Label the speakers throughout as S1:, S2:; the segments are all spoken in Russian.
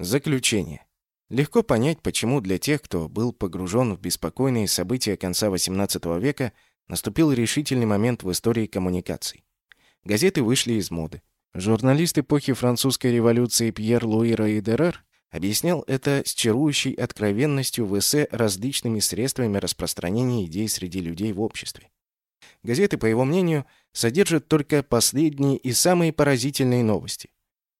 S1: Заключение. Легко понять, почему для тех, кто был погружен в беспокойные события конца XVIII века, наступил решительный момент в истории коммуникаций. Газеты вышли из моды. Журналист эпохи французской революции Пьер Луи Рейдерер объяснял это с чарующей откровенностью в эссе различными средствами распространения идей среди людей в обществе. Газеты, по его мнению, содержат только последние и самые поразительные новости.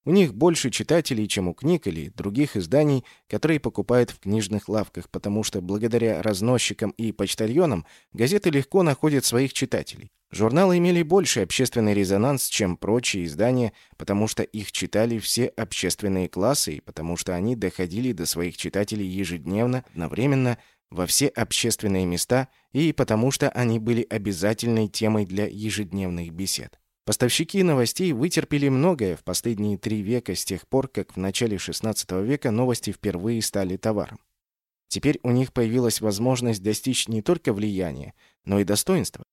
S1: У них больше читателей, чем у книг или других изданий, которые покупают в книжных лавках, потому что благодаря разносчикам и почтальонам газеты легко находят своих читателей. Журналы имели больший общественный резонанс, чем прочие издания, потому что их читали все общественные классы и потому что они доходили до своих читателей ежедневно, одновременно, во все общественные места и потому что они были обязательной темой для ежедневных бесед. Поставщики новостей вытерпели многое в последние три века с тех пор, как в начале XVI века новости впервые стали товаром. Теперь у них появилась возможность достичь не только влияния, но и достоинства.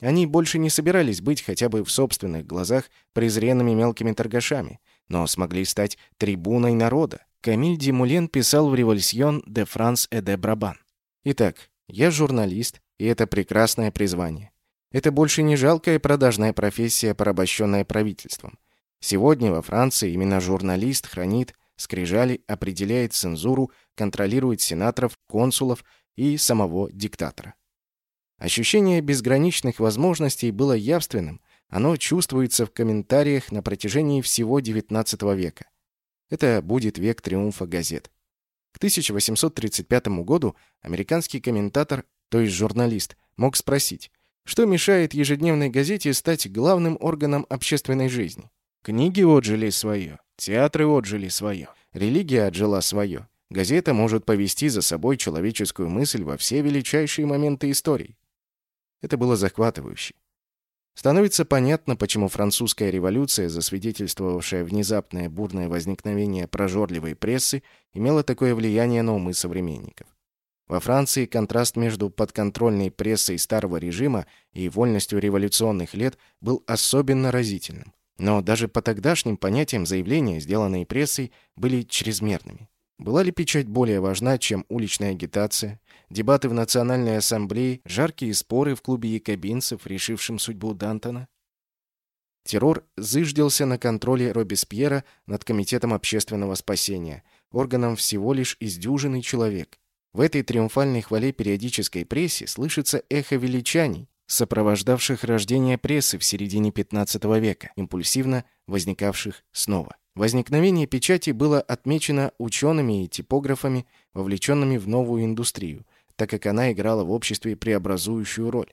S1: Они больше не собирались быть хотя бы в собственных глазах презренными мелкими торгашами, но смогли стать трибуной народа. Камиль Димулен писал в «Революцион де Франс et де Брабан». Итак, я журналист, и это прекрасное призвание. Это больше не жалкая продажная профессия, порабощенная правительством. Сегодня во Франции именно журналист хранит скрижали, определяет цензуру, контролирует сенаторов, консулов и самого диктатора. Ощущение безграничных возможностей было явственным, оно чувствуется в комментариях на протяжении всего XIX века. Это будет век триумфа газет. К 1835 году американский комментатор, то есть журналист, мог спросить, что мешает ежедневной газете стать главным органом общественной жизни? Книги отжили свое, театры отжили свое, религия отжила свое. Газета может повести за собой человеческую мысль во все величайшие моменты истории. Это было захватывающе. Становится понятно, почему французская революция, засвидетельствовавшая внезапное бурное возникновение прожорливой прессы, имела такое влияние на умы современников. Во Франции контраст между подконтрольной прессой старого режима и вольностью революционных лет был особенно разительным. Но даже по тогдашним понятиям заявления, сделанные прессой, были чрезмерными. Была ли печать более важна, чем уличная агитация, дебаты в Национальной ассамблее, жаркие споры в клубе якобинцев, решившем судьбу Дантона? Террор зыждился на контроле Робеспьера над Комитетом общественного спасения, органом всего лишь из дюжины человек. В этой триумфальной хвале периодической прессе слышится эхо величаний, сопровождавших рождение прессы в середине XV века, импульсивно возникавших снова. Возникновение печати было отмечено учеными и типографами, вовлеченными в новую индустрию, так как она играла в обществе преобразующую роль.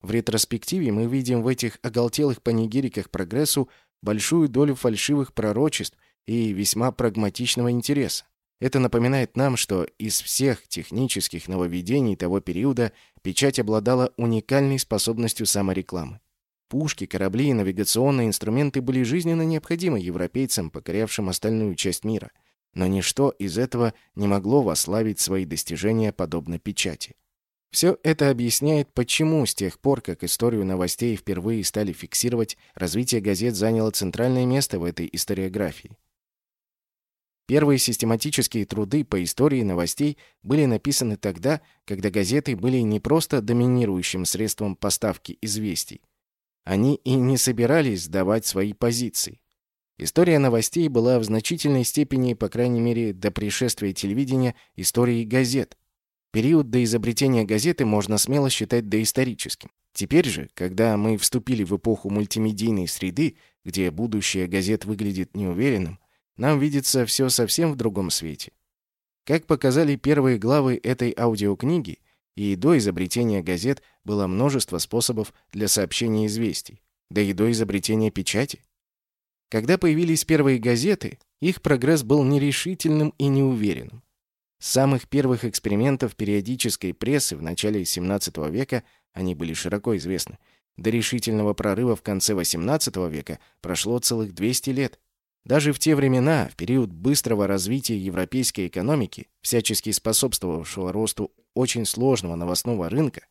S1: В ретроспективе мы видим в этих оголтелых панигириках прогрессу большую долю фальшивых пророчеств и весьма прагматичного интереса. Это напоминает нам, что из всех технических нововведений того периода печать обладала уникальной способностью саморекламы. Пушки, корабли и навигационные инструменты были жизненно необходимы европейцам, покорявшим остальную часть мира. Но ничто из этого не могло вославить свои достижения подобно печати. Все это объясняет, почему с тех пор, как историю новостей впервые стали фиксировать, развитие газет заняло центральное место в этой историографии. Первые систематические труды по истории новостей были написаны тогда, когда газеты были не просто доминирующим средством поставки известий. Они и не собирались сдавать свои позиции. История новостей была в значительной степени, по крайней мере, до пришествия телевидения, историей газет. Период до изобретения газеты можно смело считать доисторическим. Теперь же, когда мы вступили в эпоху мультимедийной среды, где будущее газет выглядит неуверенным, нам видится все совсем в другом свете. Как показали первые главы этой аудиокниги, и до изобретения газет было множество способов для сообщения известий, да и до изобретения печати. Когда появились первые газеты, их прогресс был нерешительным и неуверенным. С самых первых экспериментов периодической прессы в начале XVII века они были широко известны. До решительного прорыва в конце XVIII века прошло целых 200 лет. Даже в те времена, в период быстрого развития европейской экономики, всячески способствовавшего росту очень сложного новостного рынка,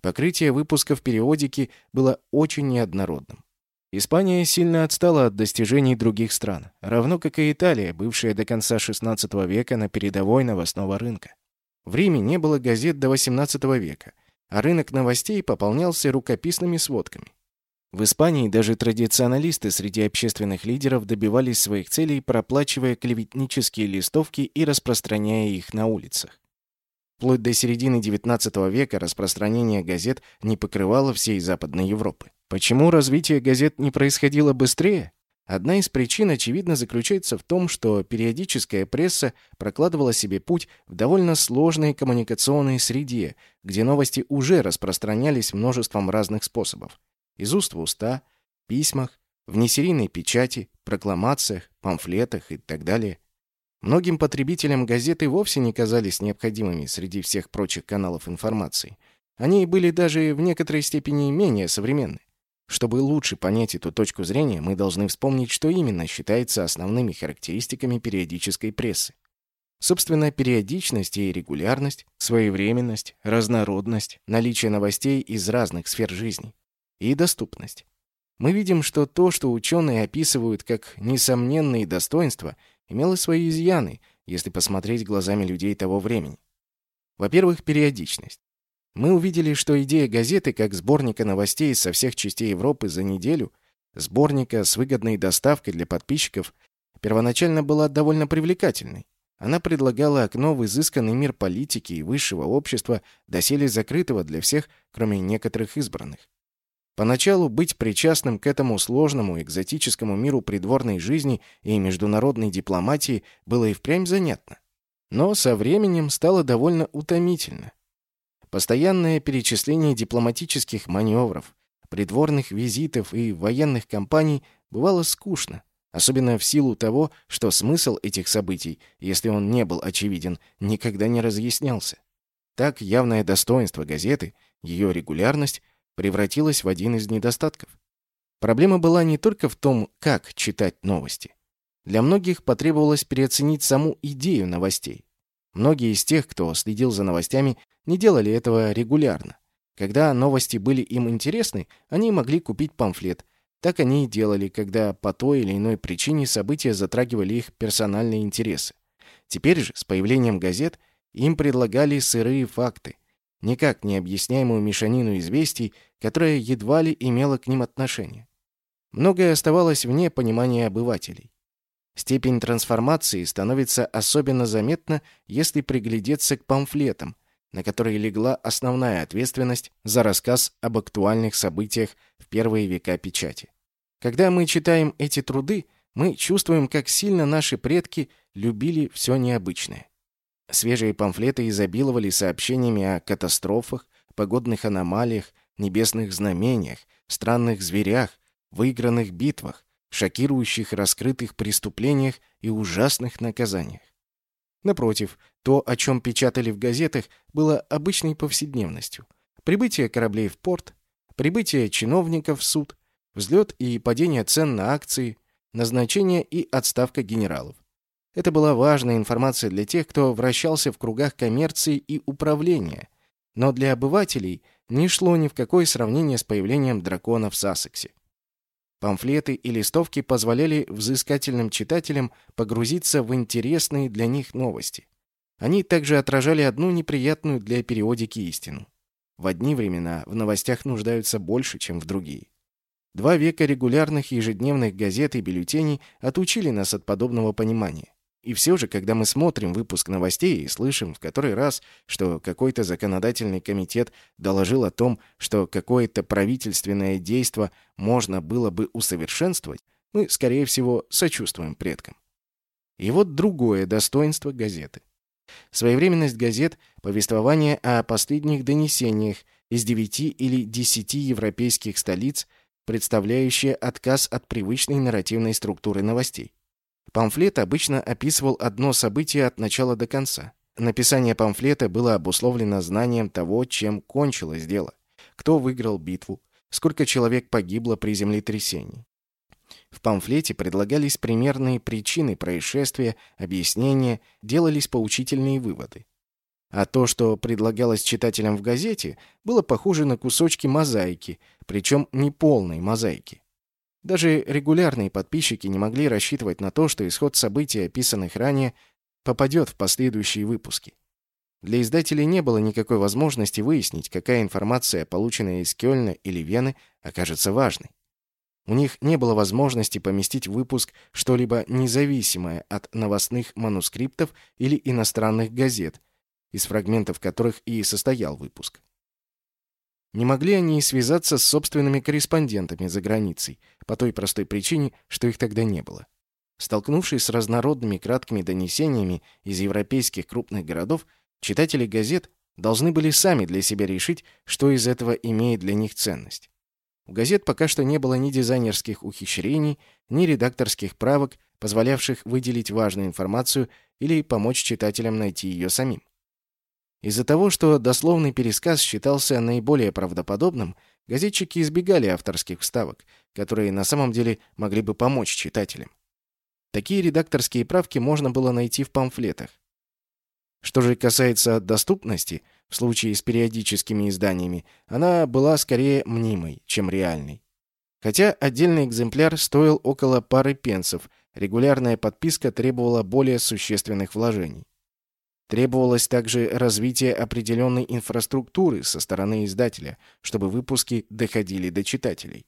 S1: покрытие выпусков периодики было очень неоднородным. Испания сильно отстала от достижений других стран, равно как и Италия, бывшая до конца XVI века на передовой новостного рынка. В Риме не было газет до XVIII века, а рынок новостей пополнялся рукописными сводками. В Испании даже традиционалисты среди общественных лидеров добивались своих целей, проплачивая клеветнические листовки и распространяя их на улицах. Вплоть до середины XIX века распространение газет не покрывало всей Западной Европы. Почему развитие газет не происходило быстрее? Одна из причин, очевидно, заключается в том, что периодическая пресса прокладывала себе путь в довольно сложной коммуникационной среде, где новости уже распространялись множеством разных способов. Из уст в уста, письмах, в несерийной печати, прокламациях, памфлетах и так далее. Многим потребителям газеты вовсе не казались необходимыми среди всех прочих каналов информации. Они были даже в некоторой степени менее современны. Чтобы лучше понять эту точку зрения, мы должны вспомнить, что именно считается основными характеристиками периодической прессы. Собственно, периодичность и регулярность, своевременность, разнородность, наличие новостей из разных сфер жизни и доступность. Мы видим, что то, что ученые описывают как несомненные достоинства, имело свои изъяны, если посмотреть глазами людей того времени. Во-первых, периодичность. Мы увидели, что идея газеты как сборника новостей со всех частей Европы за неделю, сборника с выгодной доставкой для подписчиков, первоначально была довольно привлекательной. Она предлагала окно в изысканный мир политики и высшего общества, доселе закрытого для всех, кроме некоторых избранных. Поначалу быть причастным к этому сложному экзотическому миру придворной жизни и международной дипломатии было и впрямь занятно. Но со временем стало довольно утомительно. Постоянное перечисление дипломатических маневров, придворных визитов и военных кампаний бывало скучно, особенно в силу того, что смысл этих событий, если он не был очевиден, никогда не разъяснялся. Так явное достоинство газеты, ее регулярность, превратилась в один из недостатков. Проблема была не только в том, как читать новости. Для многих потребовалось переоценить саму идею новостей. Многие из тех, кто следил за новостями, не делали этого регулярно. Когда новости были им интересны, они могли купить памфлет. Так они и делали, когда по той или иной причине события затрагивали их персональные интересы. Теперь же, с появлением газет, им предлагали сырые факты, никак не объясняемую мешанину известий, которая едва ли имела к ним отношение. Многое оставалось вне понимания обывателей. Степень трансформации становится особенно заметна, если приглядеться к памфлетам, на которые легла основная ответственность за рассказ об актуальных событиях в первые века печати. Когда мы читаем эти труды, мы чувствуем, как сильно наши предки любили все необычное. Свежие памфлеты изобиловали сообщениями о катастрофах, погодных аномалиях, небесных знамениях, странных зверях, выигранных битвах, шокирующих раскрытых преступлениях и ужасных наказаниях. Напротив, то, о чем печатали в газетах, было обычной повседневностью. Прибытие кораблей в порт, прибытие чиновников в суд, взлет и падение цен на акции, назначение и отставка генералов. Это была важная информация для тех, кто вращался в кругах коммерции и управления, но для обывателей не шло ни в какое сравнение с появлением дракона в Сассексе. Памфлеты и листовки позволяли взыскательным читателям погрузиться в интересные для них новости. Они также отражали одну неприятную для периодики истину. В одни времена в новостях нуждаются больше, чем в другие. Два века регулярных ежедневных газет и бюллетеней отучили нас от подобного понимания. И все же, когда мы смотрим выпуск новостей и слышим в который раз, что какой-то законодательный комитет доложил о том, что какое-то правительственное действо можно было бы усовершенствовать, мы, скорее всего, сочувствуем предкам. И вот другое достоинство газеты. Своевременность газет – повествование о последних донесениях из девяти или десяти европейских столиц, представляющее отказ от привычной нарративной структуры новостей. Памфлет обычно описывал одно событие от начала до конца. Написание памфлета было обусловлено знанием того, чем кончилось дело. Кто выиграл битву, сколько человек погибло при землетрясении. В памфлете предлагались примерные причины происшествия, объяснения, делались поучительные выводы. А то, что предлагалось читателям в газете, было похоже на кусочки мозаики, причем не полной мозаики. Даже регулярные подписчики не могли рассчитывать на то, что исход событий, описанных ранее, попадет в последующие выпуски. Для издателей не было никакой возможности выяснить, какая информация, полученная из Кёльна или Вены, окажется важной. У них не было возможности поместить в выпуск что-либо независимое от новостных манускриптов или иностранных газет, из фрагментов которых и состоял выпуск. Не могли они и связаться с собственными корреспондентами за границей, по той простой причине, что их тогда не было. Столкнувшись с разнородными краткими донесениями из европейских крупных городов, читатели газет должны были сами для себя решить, что из этого имеет для них ценность. У газет пока что не было ни дизайнерских ухищрений, ни редакторских правок, позволявших выделить важную информацию или помочь читателям найти ее самим. Из-за того, что дословный пересказ считался наиболее правдоподобным, газетчики избегали авторских вставок, которые на самом деле могли бы помочь читателям. Такие редакторские правки можно было найти в памфлетах. Что же касается доступности, в случае с периодическими изданиями, она была скорее мнимой, чем реальной. Хотя отдельный экземпляр стоил около пары пенсов, регулярная подписка требовала более существенных вложений. Требовалось также развитие определенной инфраструктуры со стороны издателя, чтобы выпуски доходили до читателей.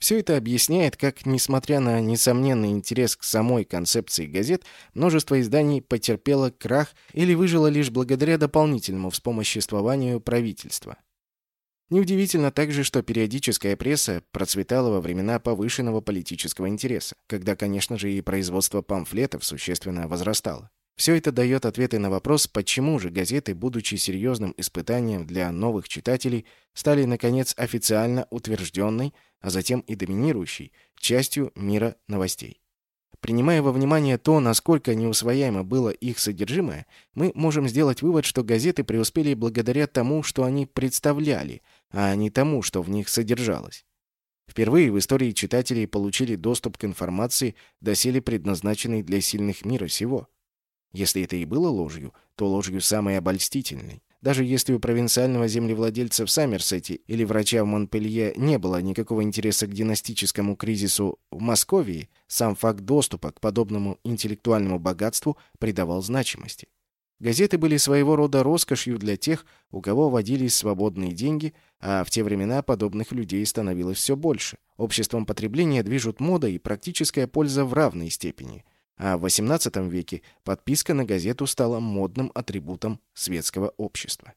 S1: Все это объясняет, как, несмотря на несомненный интерес к самой концепции газет, множество изданий потерпело крах или выжило лишь благодаря дополнительному вспомоществованию правительства. Неудивительно также, что периодическая пресса процветала во времена повышенного политического интереса, когда, конечно же, и производство памфлетов существенно возрастало. Все это дает ответы на вопрос, почему же газеты, будучи серьезным испытанием для новых читателей, стали, наконец, официально утвержденной, а затем и доминирующей, частью мира новостей. Принимая во внимание то, насколько неусвояемо было их содержимое, мы можем сделать вывод, что газеты преуспели благодаря тому, что они представляли, а не тому, что в них содержалось. Впервые в истории читателей получили доступ к информации, доселе предназначенной для сильных мира сего. Если это и было ложью, то ложью самой обольстительной. Даже если у провинциального землевладельца в Саммерсете или врача в Монпелье не было никакого интереса к династическому кризису в Москве, сам факт доступа к подобному интеллектуальному богатству придавал значимости. Газеты были своего рода роскошью для тех, у кого водились свободные деньги, а в те времена подобных людей становилось все больше. Обществом потребления движут мода и практическая польза в равной степени – а в XVIII веке подписка на газету стала модным атрибутом светского общества.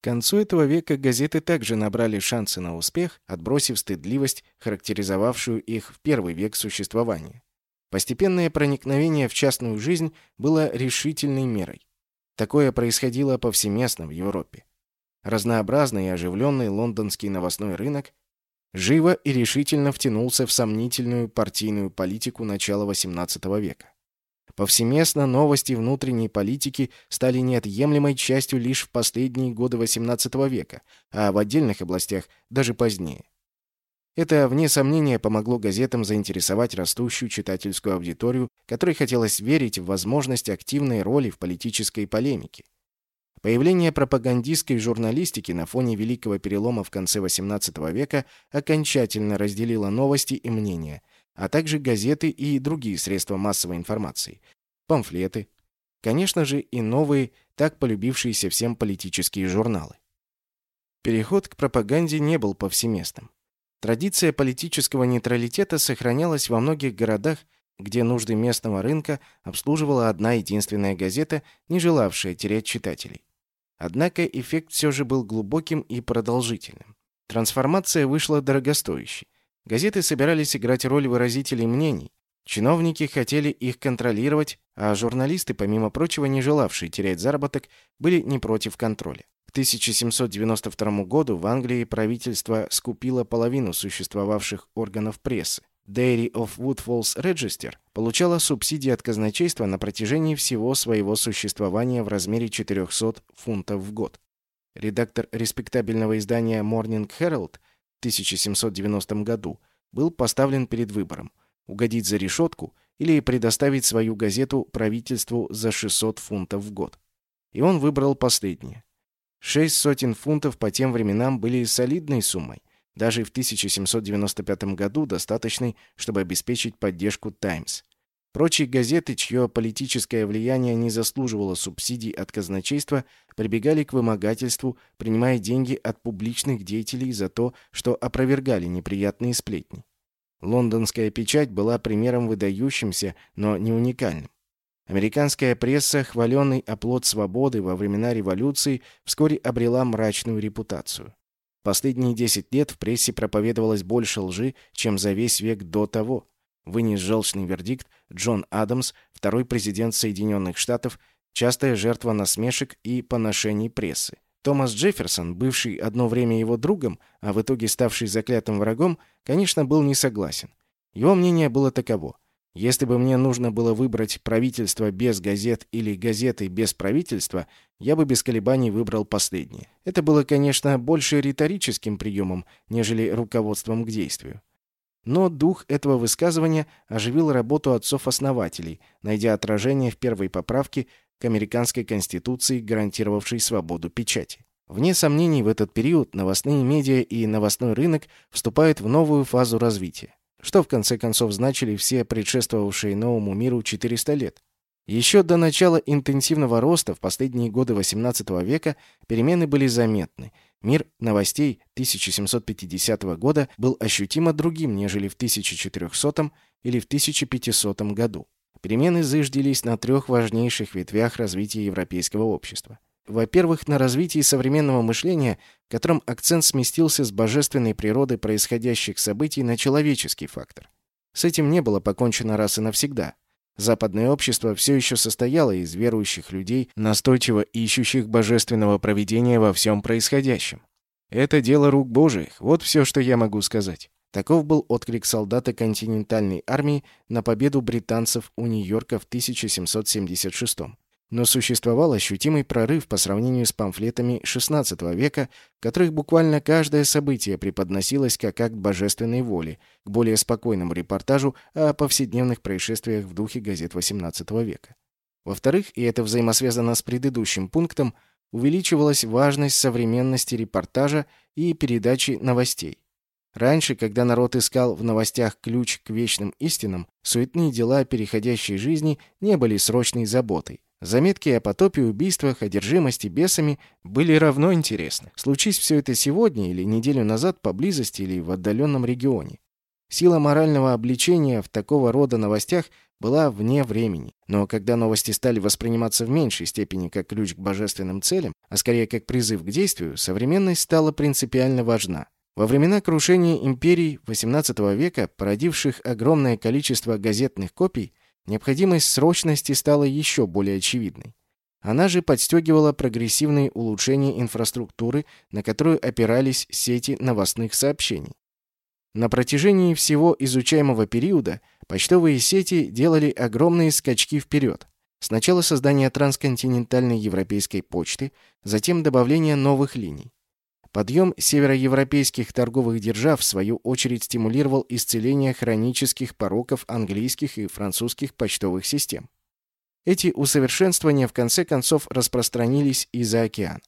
S1: К концу этого века газеты также набрали шансы на успех, отбросив стыдливость, характеризовавшую их в первый век существования. Постепенное проникновение в частную жизнь было решительной мерой. Такое происходило повсеместно в Европе. Разнообразный и оживленный лондонский новостной рынок живо и решительно втянулся в сомнительную партийную политику начала XVIII века. Повсеместно новости внутренней политики стали неотъемлемой частью лишь в последние годы XVIII века, а в отдельных областях даже позднее. Это, вне сомнения, помогло газетам заинтересовать растущую читательскую аудиторию, которой хотелось верить в возможность активной роли в политической полемике. Появление пропагандистской журналистики на фоне Великого перелома в конце XVIII века окончательно разделило новости и мнения, а также газеты и другие средства массовой информации, памфлеты, конечно же и новые, так полюбившиеся всем политические журналы. Переход к пропаганде не был повсеместным. Традиция политического нейтралитета сохранялась во многих городах, где нужды местного рынка обслуживала одна единственная газета, не желавшая терять читателей. Однако эффект все же был глубоким и продолжительным. Трансформация вышла дорогостоящей. Газеты собирались играть роль выразителей мнений. Чиновники хотели их контролировать, а журналисты, помимо прочего, не желавшие терять заработок, были не против контроля. К 1792 году в Англии правительство скупило половину существовавших органов прессы. Dairy of Woodfalls Register получала субсидии от казначейства на протяжении всего своего существования в размере 400 фунтов в год. Редактор респектабельного издания Morning Herald в 1790 году был поставлен перед выбором – угодить за решетку или предоставить свою газету правительству за 600 фунтов в год. И он выбрал последнее. Шесть сотен фунтов по тем временам были солидной суммой, даже в 1795 году достаточной, чтобы обеспечить поддержку «Таймс». Прочие газеты, чье политическое влияние не заслуживало субсидий от казначейства, прибегали к вымогательству, принимая деньги от публичных деятелей за то, что опровергали неприятные сплетни. Лондонская печать была примером выдающимся, но не уникальным. Американская пресса, хваленный оплот свободы во времена революции, вскоре обрела мрачную репутацию. Последние 10 лет в прессе проповедовалось больше лжи, чем за весь век до того. Вынес желчный вердикт Джон Адамс, второй президент Соединенных Штатов, частая жертва насмешек и поношений прессы. Томас Джефферсон, бывший одно время его другом, а в итоге ставший заклятым врагом, конечно, был не согласен. Его мнение было таково. Если бы мне нужно было выбрать правительство без газет или газеты без правительства, я бы без колебаний выбрал последнее. Это было, конечно, больше риторическим приемом, нежели руководством к действию. Но дух этого высказывания оживил работу отцов-основателей, найдя отражение в первой поправке к американской конституции, гарантировавшей свободу печати. Вне сомнений, в этот период новостные медиа и новостной рынок вступают в новую фазу развития что в конце концов значили все предшествовавшие новому миру 400 лет. Еще до начала интенсивного роста в последние годы XVIII века перемены были заметны. Мир новостей 1750 года был ощутимо другим, нежели в 1400 или в 1500 году. Перемены зыждились на трех важнейших ветвях развития европейского общества. Во-первых, на развитии современного мышления, в котором акцент сместился с божественной природы происходящих событий на человеческий фактор. С этим не было покончено раз и навсегда. Западное общество все еще состояло из верующих людей, настойчиво ищущих божественного проведения во всем происходящем. Это дело рук Божиих, вот все, что я могу сказать. Таков был отклик солдата континентальной армии на победу британцев у Нью-Йорка в 1776 но существовал ощутимый прорыв по сравнению с памфлетами XVI века, в которых буквально каждое событие преподносилось как акт божественной воли, к более спокойному репортажу о повседневных происшествиях в духе газет XVIII века. Во-вторых, и это взаимосвязано с предыдущим пунктом, увеличивалась важность современности репортажа и передачи новостей. Раньше, когда народ искал в новостях ключ к вечным истинам, суетные дела переходящей жизни не были срочной заботой. Заметки о потопе, убийствах, одержимости бесами были равно интересны. Случись все это сегодня или неделю назад поблизости или в отдаленном регионе. Сила морального обличения в такого рода новостях была вне времени. Но когда новости стали восприниматься в меньшей степени как ключ к божественным целям, а скорее как призыв к действию, современность стала принципиально важна. Во времена крушения империй XVIII века, породивших огромное количество газетных копий, Необходимость срочности стала еще более очевидной. Она же подстегивала прогрессивные улучшения инфраструктуры, на которую опирались сети новостных сообщений. На протяжении всего изучаемого периода почтовые сети делали огромные скачки вперед. Сначала создание трансконтинентальной европейской почты, затем добавление новых линий. Подъем североевропейских торговых держав, в свою очередь, стимулировал исцеление хронических пороков английских и французских почтовых систем. Эти усовершенствования в конце концов распространились и за океан.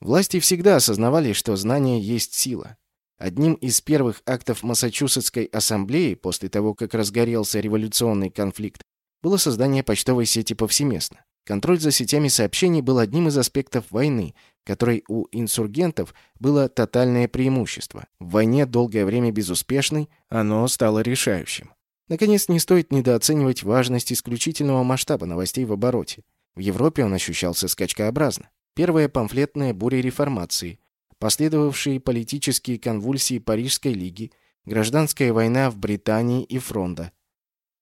S1: Власти всегда осознавали, что знание есть сила. Одним из первых актов Массачусетской ассамблеи после того, как разгорелся революционный конфликт, было создание почтовой сети повсеместно. Контроль за сетями сообщений был одним из аспектов войны, которой у инсургентов было тотальное преимущество. В войне, долгое время безуспешной, оно стало решающим. Наконец, не стоит недооценивать важность исключительного масштаба новостей в обороте. В Европе он ощущался скачкообразно. Первая памфлетная буря реформации, последовавшие политические конвульсии Парижской лиги, гражданская война в Британии и фронта,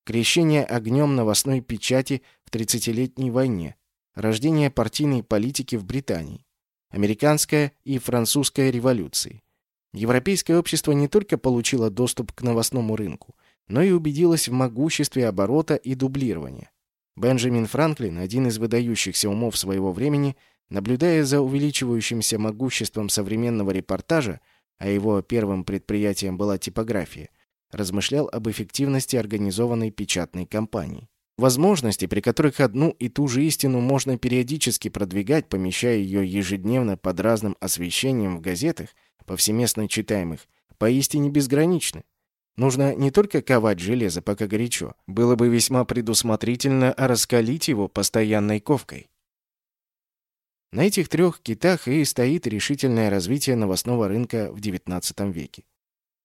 S1: крещение огнем новостной печати в 30-летней войне, рождение партийной политики в Британии, американская и французская революции. Европейское общество не только получило доступ к новостному рынку, но и убедилось в могуществе оборота и дублирования. Бенджамин Франклин, один из выдающихся умов своего времени, наблюдая за увеличивающимся могуществом современного репортажа, а его первым предприятием была типография, размышлял об эффективности организованной печатной кампании. Возможности, при которых одну и ту же истину можно периодически продвигать, помещая ее ежедневно под разным освещением в газетах, повсеместно читаемых, поистине безграничны. Нужно не только ковать железо, пока горячо. Было бы весьма предусмотрительно раскалить его постоянной ковкой. На этих трех китах и стоит решительное развитие новостного рынка в XIX веке.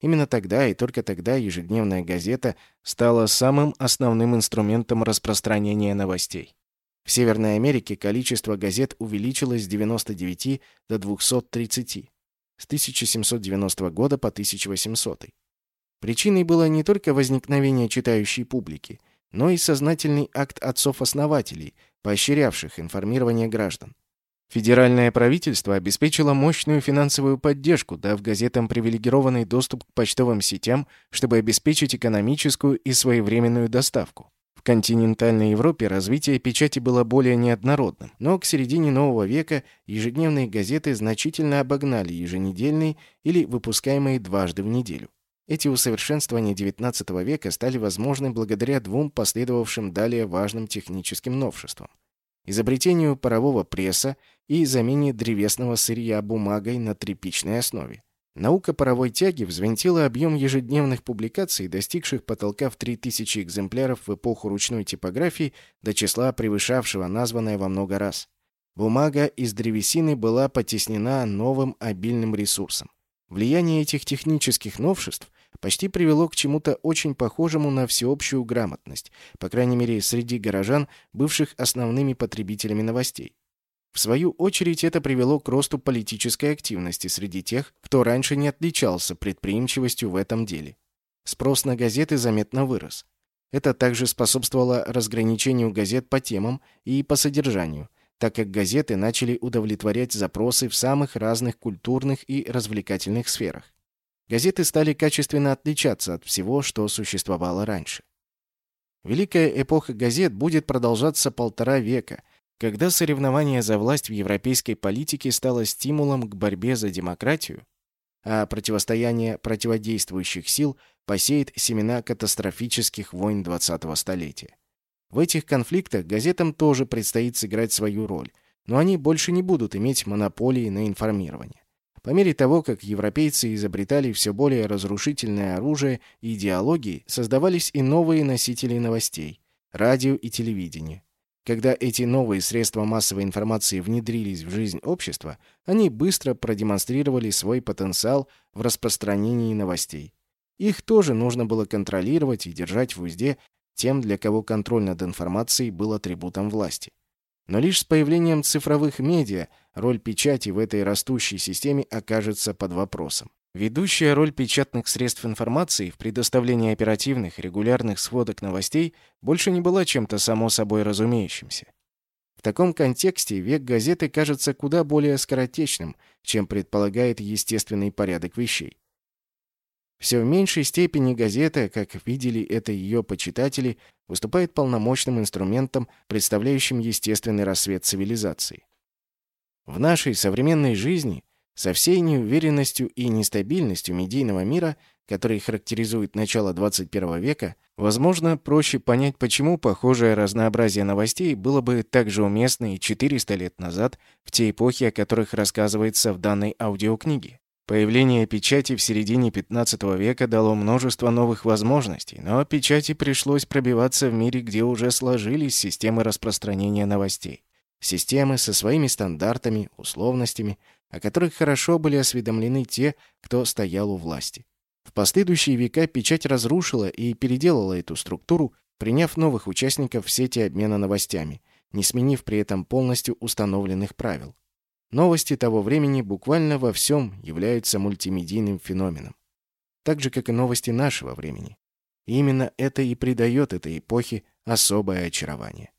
S1: Именно тогда и только тогда ежедневная газета стала самым основным инструментом распространения новостей. В Северной Америке количество газет увеличилось с 99 до 230 с 1790 года по 1800. Причиной было не только возникновение читающей публики, но и сознательный акт отцов-основателей, поощрявших информирование граждан. Федеральное правительство обеспечило мощную финансовую поддержку, дав газетам привилегированный доступ к почтовым сетям, чтобы обеспечить экономическую и своевременную доставку. В континентальной Европе развитие печати было более неоднородным, но к середине нового века ежедневные газеты значительно обогнали еженедельные или выпускаемые дважды в неделю. Эти усовершенствования XIX века стали возможны благодаря двум последовавшим далее важным техническим новшествам изобретению парового пресса и замене древесного сырья бумагой на тряпичной основе. Наука паровой тяги взвинтила объем ежедневных публикаций, достигших потолка в 3000 экземпляров в эпоху ручной типографии до числа превышавшего названное во много раз. Бумага из древесины была потеснена новым обильным ресурсом. Влияние этих технических новшеств почти привело к чему-то очень похожему на всеобщую грамотность, по крайней мере, среди горожан, бывших основными потребителями новостей. В свою очередь это привело к росту политической активности среди тех, кто раньше не отличался предприимчивостью в этом деле. Спрос на газеты заметно вырос. Это также способствовало разграничению газет по темам и по содержанию, так как газеты начали удовлетворять запросы в самых разных культурных и развлекательных сферах. Газеты стали качественно отличаться от всего, что существовало раньше. Великая эпоха газет будет продолжаться полтора века, когда соревнование за власть в европейской политике стало стимулом к борьбе за демократию, а противостояние противодействующих сил посеет семена катастрофических войн 20-го столетия. В этих конфликтах газетам тоже предстоит сыграть свою роль, но они больше не будут иметь монополии на информирование. По мере того, как европейцы изобретали все более разрушительное оружие и идеологии, создавались и новые носители новостей – радио и телевидение. Когда эти новые средства массовой информации внедрились в жизнь общества, они быстро продемонстрировали свой потенциал в распространении новостей. Их тоже нужно было контролировать и держать в узде тем, для кого контроль над информацией был атрибутом власти. Но лишь с появлением цифровых медиа роль печати в этой растущей системе окажется под вопросом. Ведущая роль печатных средств информации в предоставлении оперативных, регулярных сводок новостей больше не была чем-то само собой разумеющимся. В таком контексте век газеты кажется куда более скоротечным, чем предполагает естественный порядок вещей. Все в меньшей степени газета, как видели это ее почитатели, выступает полномочным инструментом, представляющим естественный рассвет цивилизации. В нашей современной жизни со всей неуверенностью и нестабильностью медийного мира, который характеризует начало 21 века, возможно, проще понять, почему похожее разнообразие новостей было бы так же уместно и 400 лет назад, в те эпохи, о которых рассказывается в данной аудиокниге. Появление печати в середине 15 века дало множество новых возможностей, но печати пришлось пробиваться в мире, где уже сложились системы распространения новостей. Системы со своими стандартами, условностями, о которых хорошо были осведомлены те, кто стоял у власти. В последующие века печать разрушила и переделала эту структуру, приняв новых участников в сети обмена новостями, не сменив при этом полностью установленных правил. Новости того времени буквально во всем являются мультимедийным феноменом, так же, как и новости нашего времени. И именно это и придает этой эпохе особое очарование.